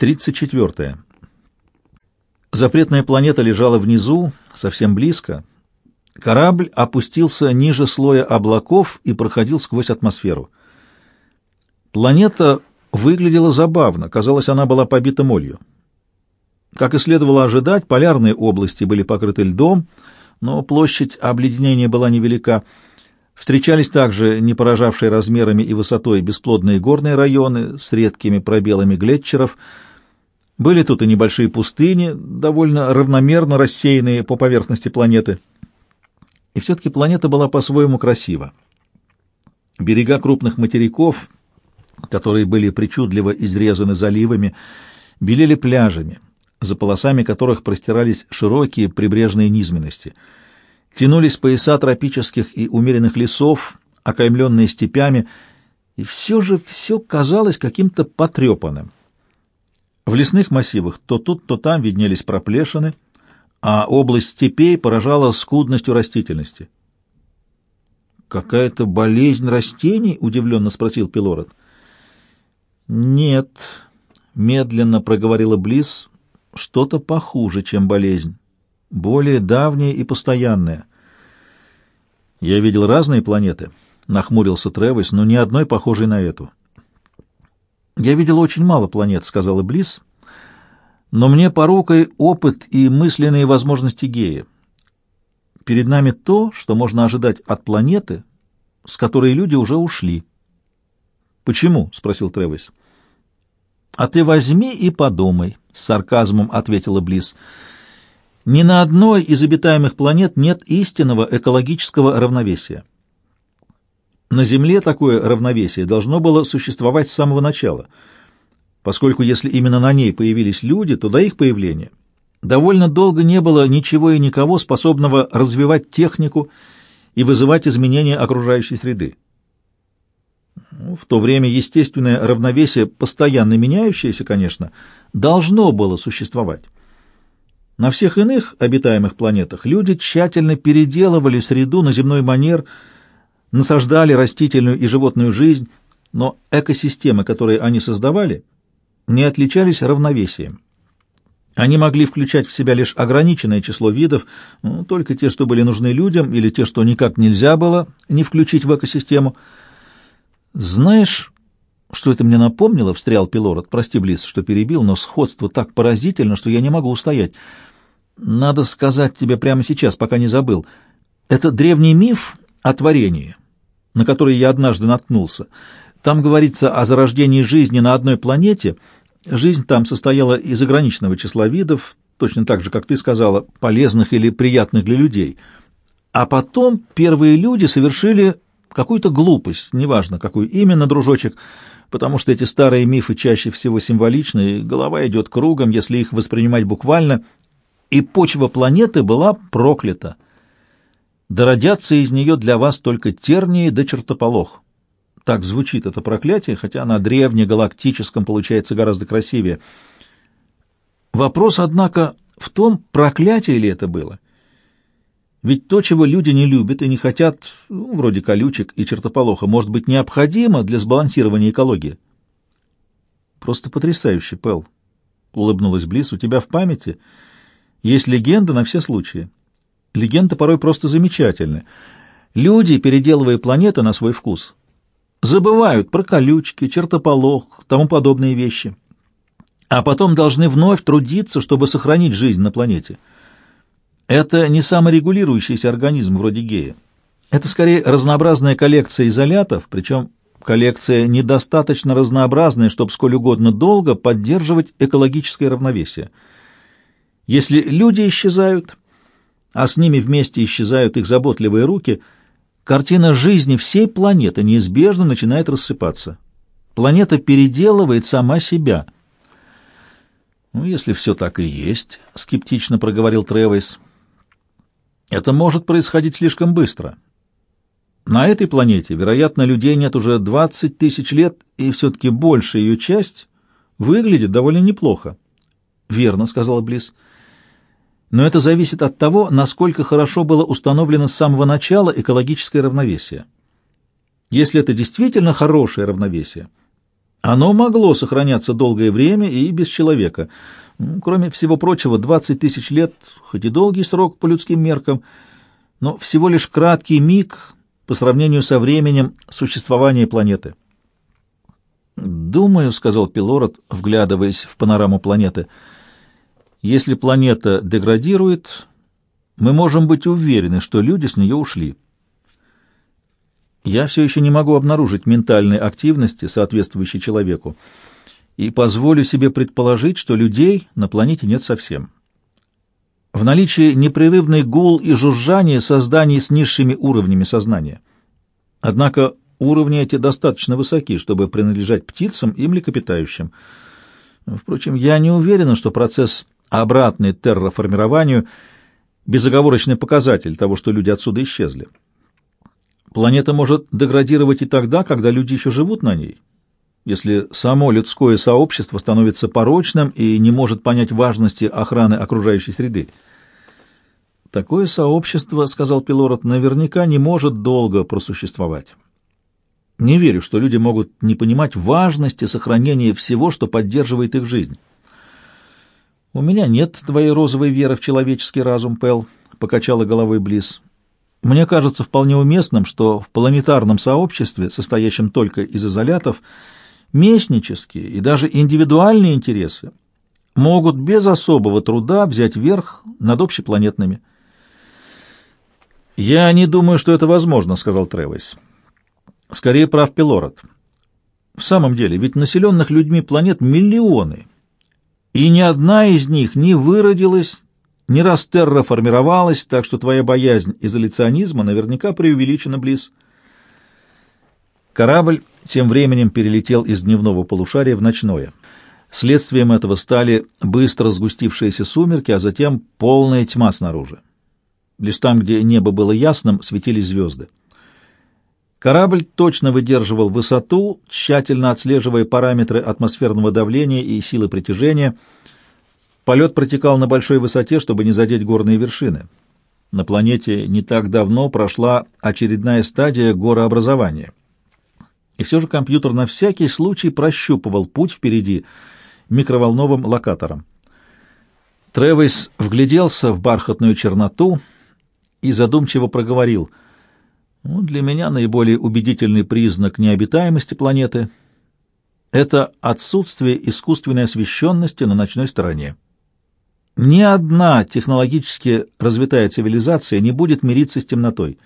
34. Запретная планета лежала внизу, совсем близко. Корабль опустился ниже слоя облаков и проходил сквозь атмосферу. Планета выглядела забавно, казалось, она была побита молью. Как и следовало ожидать, полярные области были покрыты льдом, но площадь обледенения была невелика. Встречались также не поражавшие размерами и высотой бесплодные горные районы с редкими пробелами глетчеров. Были тут и небольшие пустыни, довольно равномерно рассеянные по поверхности планеты. И все-таки планета была по-своему красива. Берега крупных материков, которые были причудливо изрезаны заливами, белели пляжами, за полосами которых простирались широкие прибрежные низменности — тянулись пояса тропических и умеренных лесов, окаймленные степями, и все же все казалось каким-то потрепанным. В лесных массивах то тут, то там виднелись проплешины, а область степей поражала скудностью растительности. «Какая-то болезнь растений?» — удивленно спросил Пилород. «Нет», — медленно проговорила Близ, — «что-то похуже, чем болезнь» более давнее и постоянное. Я видел разные планеты, нахмурился Тревис, но ни одной похожей на эту. Я видел очень мало планет, сказала Близ, но мне порукой опыт и мысленные возможности гея. Перед нами то, что можно ожидать от планеты, с которой люди уже ушли. Почему? спросил Тревис. А ты возьми и подумай, с сарказмом ответила Близ. Ни на одной из обитаемых планет нет истинного экологического равновесия. На Земле такое равновесие должно было существовать с самого начала, поскольку если именно на ней появились люди, то до их появления довольно долго не было ничего и никого, способного развивать технику и вызывать изменения окружающей среды. Ну, в то время естественное равновесие, постоянно меняющееся, конечно, должно было существовать. На всех иных обитаемых планетах люди тщательно переделывали среду на земной манер, насаждали растительную и животную жизнь, но экосистемы, которые они создавали, не отличались равновесием. Они могли включать в себя лишь ограниченное число видов, ну, только те, что были нужны людям, или те, что никак нельзя было не включить в экосистему. «Знаешь, что это мне напомнило?» — встрял Пилород. «Прости, Близ, что перебил, но сходство так поразительно, что я не могу устоять». Надо сказать тебе прямо сейчас, пока не забыл. Это древний миф о творении, на который я однажды наткнулся. Там говорится о зарождении жизни на одной планете. Жизнь там состояла из ограниченного числа видов, точно так же, как ты сказала, полезных или приятных для людей. А потом первые люди совершили какую-то глупость, неважно, какую именно, дружочек, потому что эти старые мифы чаще всего символичны, и голова идет кругом, если их воспринимать буквально — и почва планеты была проклята. Да родятся из нее для вас только тернии да чертополох. Так звучит это проклятие, хотя на древнегалактическом получается гораздо красивее. Вопрос, однако, в том, проклятие ли это было. Ведь то, чего люди не любят и не хотят, ну, вроде колючек и чертополоха, может быть необходимо для сбалансирования экологии. Просто потрясающе, Пэл, — улыбнулась Близ, — у тебя в памяти есть легенда на все случаи. Легенды порой просто замечательны. Люди, переделывая планеты на свой вкус, забывают про колючки, чертополох, тому подобные вещи, а потом должны вновь трудиться, чтобы сохранить жизнь на планете. Это не саморегулирующийся организм вроде гея. Это скорее разнообразная коллекция изолятов, причем коллекция недостаточно разнообразная, чтобы сколь угодно долго поддерживать экологическое равновесие – если люди исчезают, а с ними вместе исчезают их заботливые руки, картина жизни всей планеты неизбежно начинает рассыпаться. Планета переделывает сама себя. «Ну, если все так и есть», — скептично проговорил Тревойс, — «это может происходить слишком быстро». На этой планете, вероятно, людей нет уже 20 тысяч лет, и все-таки большая ее часть выглядит довольно неплохо. «Верно», — сказала Близ. Но это зависит от того, насколько хорошо было установлено с самого начала экологическое равновесие. Если это действительно хорошее равновесие, Оно могло сохраняться долгое время и без человека. Кроме всего прочего, 20 тысяч лет, хоть и долгий срок по людским меркам, но всего лишь краткий миг по сравнению со временем существования планеты. «Думаю», — сказал Пилород, вглядываясь в панораму планеты, — «если планета деградирует, мы можем быть уверены, что люди с нее ушли». Я все еще не могу обнаружить ментальной активности, соответствующей человеку, и позволю себе предположить, что людей на планете нет совсем. В наличии непрерывный гул и жужжание созданий с низшими уровнями сознания. Однако уровни эти достаточно высоки, чтобы принадлежать птицам и млекопитающим. Впрочем, я не уверен, что процесс обратный терраформированию — безоговорочный показатель того, что люди отсюда исчезли. Планета может деградировать и тогда, когда люди еще живут на ней, если само людское сообщество становится порочным и не может понять важности охраны окружающей среды. Такое сообщество, — сказал Пилород, — наверняка не может долго просуществовать. Не верю, что люди могут не понимать важности сохранения всего, что поддерживает их жизнь. «У меня нет твоей розовой веры в человеческий разум, Пэл», — покачала головой Близ. «Мне кажется вполне уместным, что в планетарном сообществе, состоящем только из изолятов, местнические и даже индивидуальные интересы могут без особого труда взять верх над общепланетными». «Я не думаю, что это возможно», — сказал Тревис. Скорее прав Пилород. В самом деле, ведь населенных людьми планет миллионы, и ни одна из них не выродилась, ни растерра формировалась, так что твоя боязнь изоляционизма наверняка преувеличена близ. Корабль тем временем перелетел из дневного полушария в ночное. Следствием этого стали быстро сгустившиеся сумерки, а затем полная тьма снаружи. Лишь там, где небо было ясным, светились звезды. Корабль точно выдерживал высоту, тщательно отслеживая параметры атмосферного давления и силы притяжения. Полет протекал на большой высоте, чтобы не задеть горные вершины. На планете не так давно прошла очередная стадия горообразования. И все же компьютер на всякий случай прощупывал путь впереди микроволновым локатором. Тревис вгляделся в бархатную черноту и задумчиво проговорил — для меня наиболее убедительный признак необитаемости планеты — это отсутствие искусственной освещенности на ночной стороне. Ни одна технологически развитая цивилизация не будет мириться с темнотой.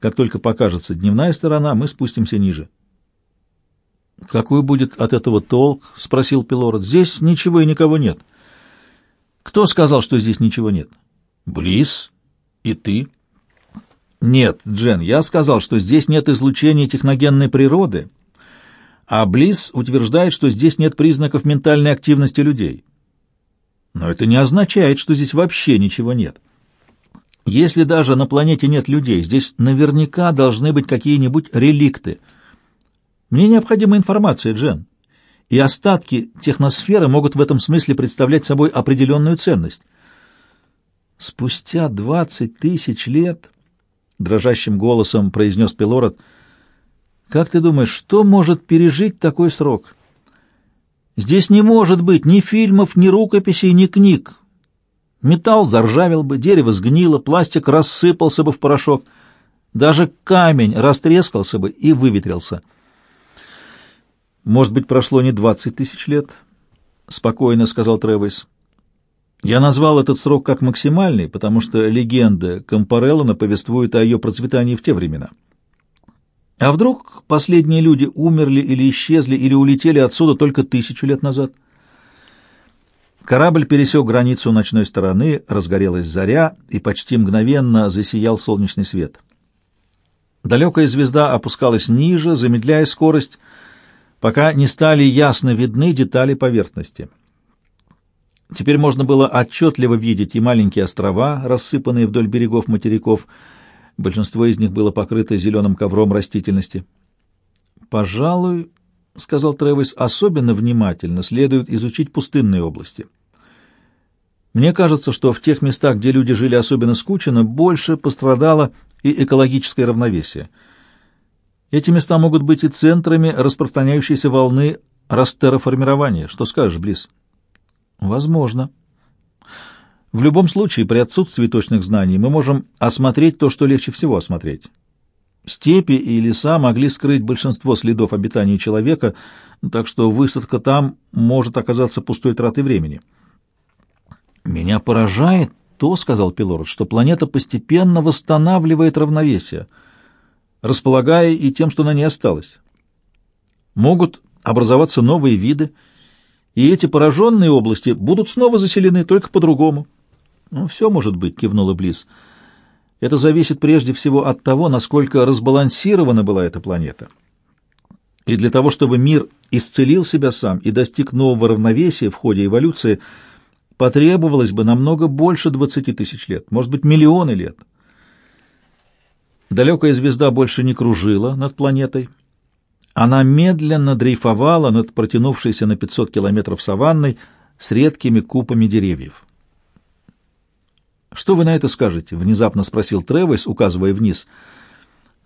Как только покажется дневная сторона, мы спустимся ниже. «Какой будет от этого толк?» — спросил Пилород. «Здесь ничего и никого нет». «Кто сказал, что здесь ничего нет?» «Близ. И ты». Нет, Джен, я сказал, что здесь нет излучения техногенной природы, а Близ утверждает, что здесь нет признаков ментальной активности людей. Но это не означает, что здесь вообще ничего нет. Если даже на планете нет людей, здесь наверняка должны быть какие-нибудь реликты. Мне необходима информация, Джен. И остатки техносферы могут в этом смысле представлять собой определенную ценность. Спустя двадцать тысяч лет — дрожащим голосом произнес Пилород. «Как ты думаешь, что может пережить такой срок? Здесь не может быть ни фильмов, ни рукописей, ни книг. Металл заржавел бы, дерево сгнило, пластик рассыпался бы в порошок, даже камень растрескался бы и выветрился. Может быть, прошло не двадцать тысяч лет?» — спокойно сказал Тревис. Я назвал этот срок как максимальный, потому что легенда Компареллона повествует о ее процветании в те времена. А вдруг последние люди умерли или исчезли, или улетели отсюда только тысячу лет назад? Корабль пересек границу ночной стороны, разгорелась заря, и почти мгновенно засиял солнечный свет. Далекая звезда опускалась ниже, замедляя скорость, пока не стали ясно видны детали поверхности. Теперь можно было отчетливо видеть и маленькие острова, рассыпанные вдоль берегов материков. Большинство из них было покрыто зеленым ковром растительности. «Пожалуй, — сказал Тревис, — особенно внимательно следует изучить пустынные области. Мне кажется, что в тех местах, где люди жили особенно скучно, больше пострадало и экологическое равновесие. Эти места могут быть и центрами распространяющейся волны растерраформирования. Что скажешь, Близ? Возможно. В любом случае, при отсутствии точных знаний мы можем осмотреть то, что легче всего осмотреть. Степи и леса могли скрыть большинство следов обитания человека, так что высадка там может оказаться пустой тратой времени. «Меня поражает то, — сказал Пилород, — что планета постепенно восстанавливает равновесие, располагая и тем, что на ней осталось. Могут образоваться новые виды, и эти пораженные области будут снова заселены, только по-другому». «Ну, все может быть», — кивнула Близ. Это зависит прежде всего от того, насколько разбалансирована была эта планета. И для того, чтобы мир исцелил себя сам и достиг нового равновесия в ходе эволюции, потребовалось бы намного больше 20 тысяч лет, может быть, миллионы лет. Далекая звезда больше не кружила над планетой. Она медленно дрейфовала над протянувшейся на 500 километров саванной с редкими купами деревьев. «Что вы на это скажете?» — внезапно спросил Тревес, указывая вниз.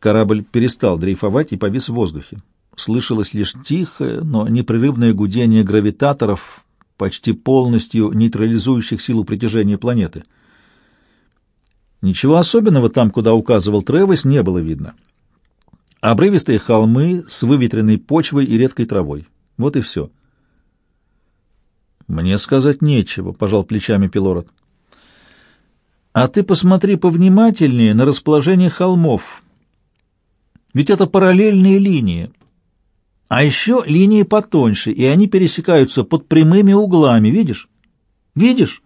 Корабль перестал дрейфовать и повис в воздухе. Слышалось лишь тихое, но непрерывное гудение гравитаторов, почти полностью нейтрализующих силу притяжения планеты. Ничего особенного там, куда указывал Тревес, не было видно. Обрывистые холмы с выветренной почвой и редкой травой. Вот и все. «Мне сказать нечего», — пожал плечами Пилород. А ты посмотри повнимательнее на расположение холмов. Ведь это параллельные линии. А еще линии потоньше, и они пересекаются под прямыми углами, видишь? Видишь?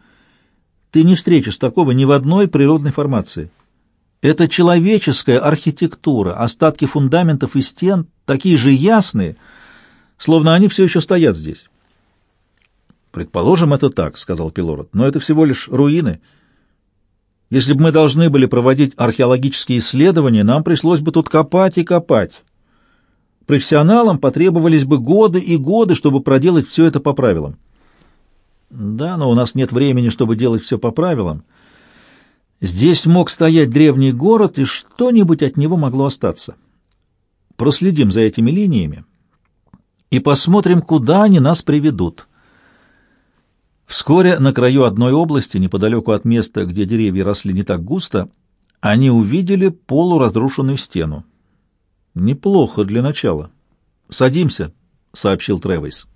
Ты не встретишь такого ни в одной природной формации. Это человеческая архитектура, остатки фундаментов и стен, такие же ясные, словно они все еще стоят здесь. «Предположим, это так», — сказал Пилород, — «но это всего лишь руины». Если бы мы должны были проводить археологические исследования, нам пришлось бы тут копать и копать. Профессионалам потребовались бы годы и годы, чтобы проделать все это по правилам. Да, но у нас нет времени, чтобы делать все по правилам. Здесь мог стоять древний город, и что-нибудь от него могло остаться. Проследим за этими линиями и посмотрим, куда они нас приведут. Вскоре на краю одной области, неподалеку от места, где деревья росли не так густо, они увидели полуразрушенную стену. «Неплохо для начала. Садимся», — сообщил Тревис.